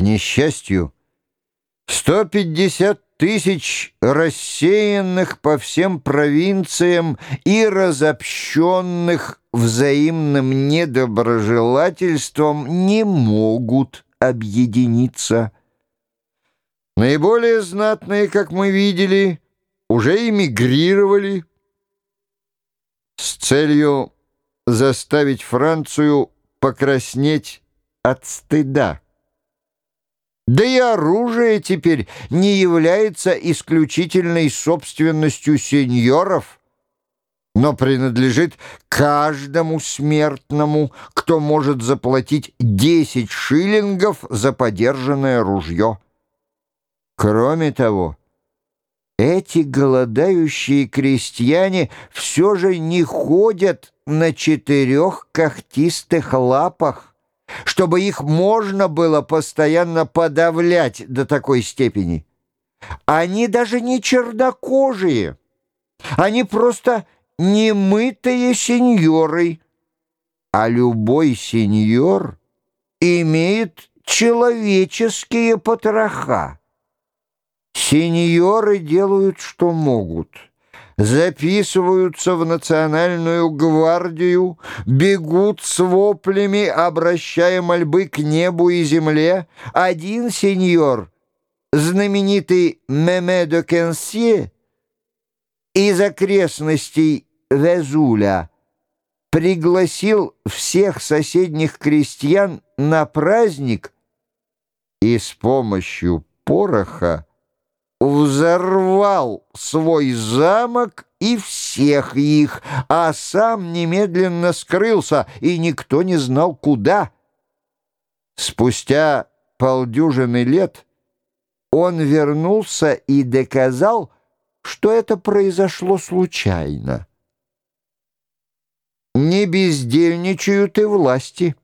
несчастью, 150 тысяч рассеянных по всем провинциям и разобщенных взаимным недоброжелательством не могут объединиться. Наиболее знатные, как мы видели, уже эмигрировали с целью заставить Францию покраснеть от стыда. Да и оружие теперь не является исключительной собственностью сеньоров, но принадлежит каждому смертному, кто может заплатить 10 шиллингов за подержанное ружье. Кроме того, эти голодающие крестьяне все же не ходят на четырех когтистых лапах чтобы их можно было постоянно подавлять до такой степени. Они даже не чернокожие, они просто немытые сеньоры, а любой сеньор имеет человеческие потроха. Сеньоры делают, что могут — записываются в национальную гвардию, бегут с воплями, обращая мольбы к небу и земле. Один сеньор, знаменитый Меме де Кенсье, из окрестностей Везуля, пригласил всех соседних крестьян на праздник и с помощью пороха взорвал свой замок и всех их, а сам немедленно скрылся, и никто не знал, куда. Спустя полдюжины лет он вернулся и доказал, что это произошло случайно. Не бездельничают и власти.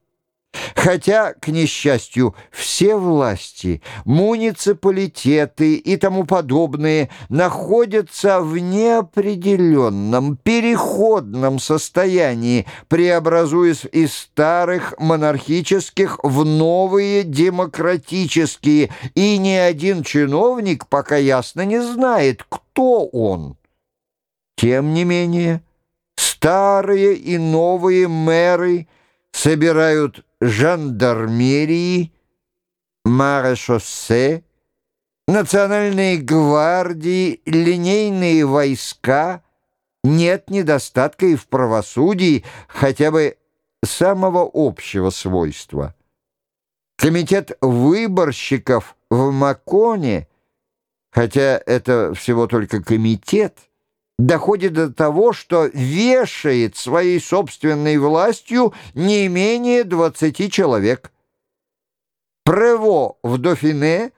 Хотя, к несчастью, все власти, муниципалитеты и тому подобные находятся в неопределенном, переходном состоянии, преобразуясь из старых монархических в новые демократические, и ни один чиновник пока ясно не знает, кто он. Тем не менее, старые и новые мэры собирают жандармерии, маршоссе, национальные гвардии, линейные войска, нет недостатка и в правосудии хотя бы самого общего свойства. Комитет выборщиков в Маконе, хотя это всего только комитет, доходит до того, что вешает своей собственной властью не менее 20 человек. Прево в Дофине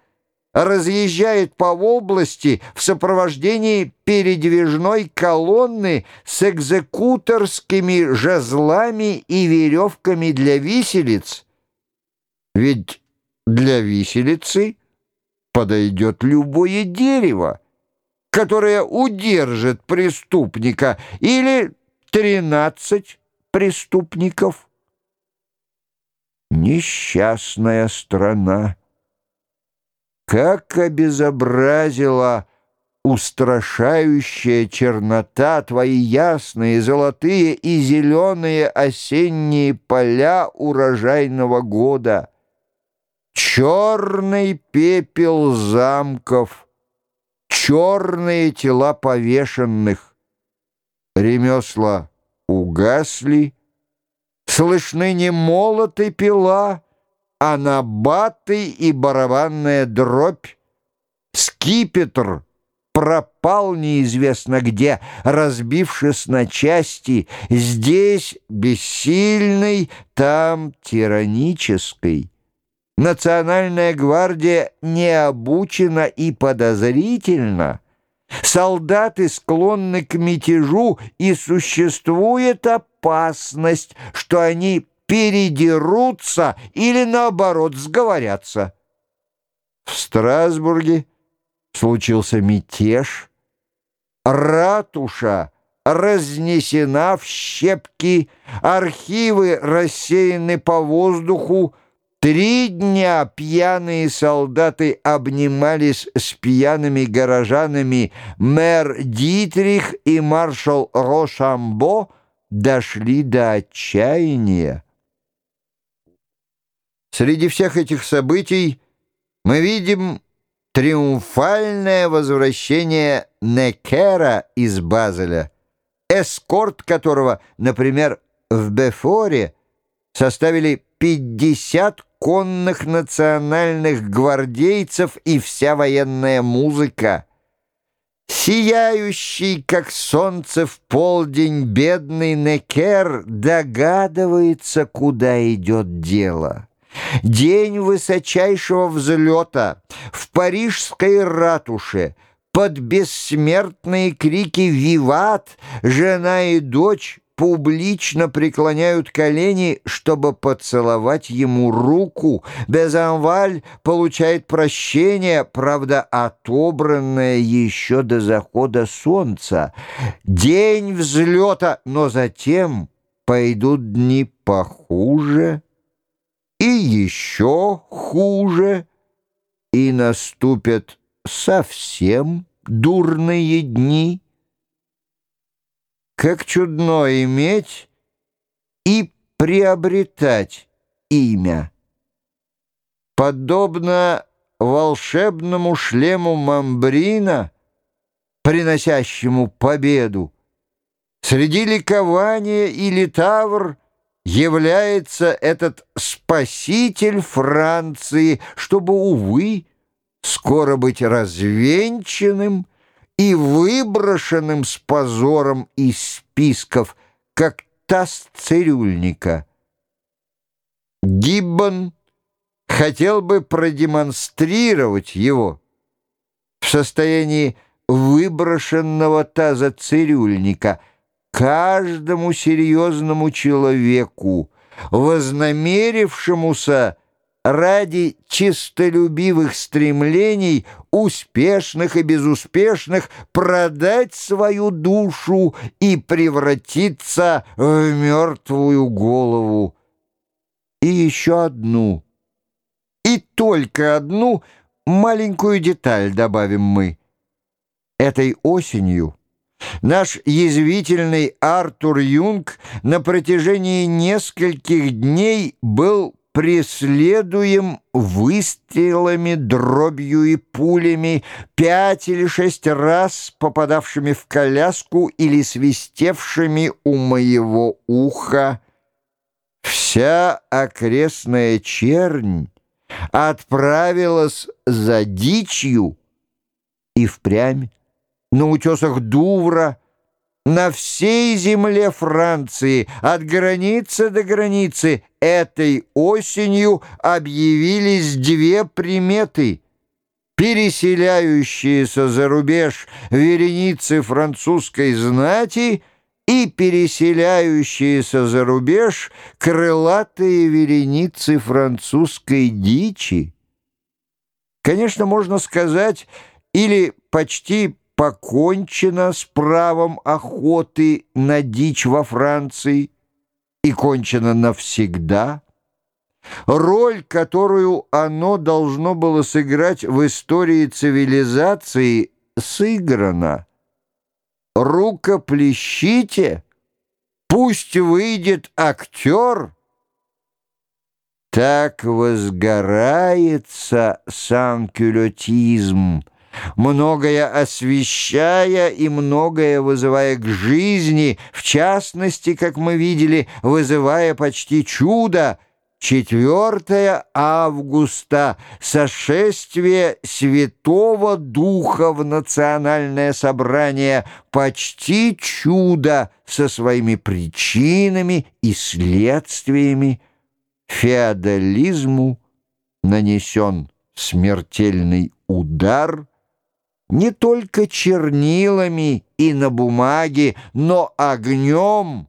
разъезжает по области в сопровождении передвижной колонны с экзекуторскими жезлами и веревками для виселиц. Ведь для виселицы подойдет любое дерево которая удержит преступника, или тринадцать преступников. Несчастная страна! Как обезобразила устрашающая чернота твои ясные, золотые и зеленые осенние поля урожайного года! Черный пепел замков — черные тела повешенных. Ремесла угасли, слышны не молот пила, а набаты и барабанная дробь. Скипетр пропал неизвестно где, разбившись на части, здесь бессильный, там тиранический. Национальная гвардия не обучена и подозрительна. Солдаты склонны к мятежу, и существует опасность, что они передерутся или, наоборот, сговорятся. В Страсбурге случился мятеж. Ратуша разнесена в щепки, архивы рассеяны по воздуху, Три дня пьяные солдаты обнимались с пьяными горожанами. Мэр Дитрих и маршал Рошамбо дошли до отчаяния. Среди всех этих событий мы видим триумфальное возвращение Некера из Базеля, эскорт которого, например, в Бефоре составили 50 конных национальных гвардейцев и вся военная музыка. Сияющий, как солнце в полдень, бедный Некер догадывается, куда идет дело. День высочайшего взлета в парижской ратуше под бессмертные крики «Виват!» жена и дочь публично преклоняют колени, чтобы поцеловать ему руку. Безанваль получает прощение, правда, отобранное еще до захода солнца. День взлета, но затем пойдут дни похуже и еще хуже, и наступят совсем дурные дни. Как чудно иметь и приобретать имя. Подобно волшебному шлему Мамбрина, приносящему победу, среди ликования или тавр является этот спаситель Франции, чтобы, увы, скоро быть развенчанным и выброшенным с позором из списков, как таз цирюльника. Гиббон хотел бы продемонстрировать его в состоянии выброшенного таза цирюльника каждому серьезному человеку, вознамерившемуся ради чистолюбивых стремлений, успешных и безуспешных, продать свою душу и превратиться в мертвую голову. И еще одну, и только одну маленькую деталь добавим мы. Этой осенью Наш язвительный Артур Юнг на протяжении нескольких дней был преследуем выстрелами, дробью и пулями, пять или шесть раз попадавшими в коляску или свистевшими у моего уха. Вся окрестная чернь отправилась за дичью и впрямь на утесах Дувра, на всей земле Франции, от границы до границы, этой осенью объявились две приметы. Переселяющиеся за рубеж вереницы французской знати и переселяющиеся за рубеж крылатые вереницы французской дичи. Конечно, можно сказать, или почти покончено с правом охоты на дичь во Франции и кончено навсегда. Роль, которую оно должно было сыграть в истории цивилизации, сыграна. Рукоплещите, пусть выйдет актер. Так возгорается санкюлетизм, многое освещая и многое вызывая к жизни, в частности, как мы видели, вызывая почти чудо, 4 августа — сошествие Святого Духа в национальное собрание, почти чудо со своими причинами и следствиями. Феодализму нанесен смертельный удар — не только чернилами и на бумаге, но огнем,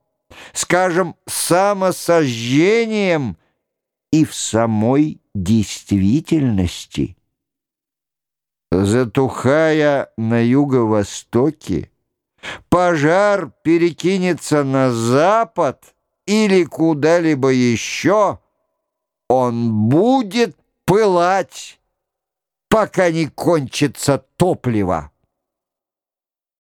скажем, самосожжением и в самой действительности. Затухая на юго-востоке, пожар перекинется на запад или куда-либо еще — он будет пылать, пока не кончится топливо.